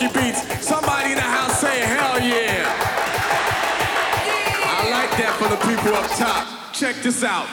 funky beats. Somebody in the house say hell yeah. I like that for the people up top. Check this out.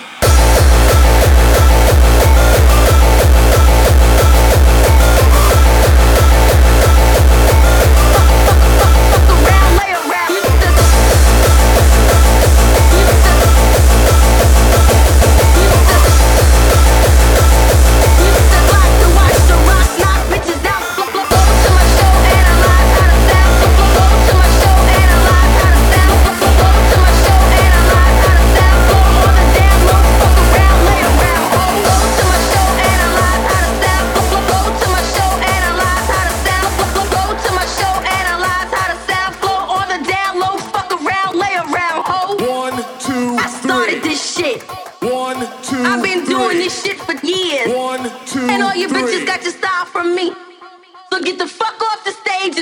One, two, And all you three. bitches got your style from me. So get the fuck off the stage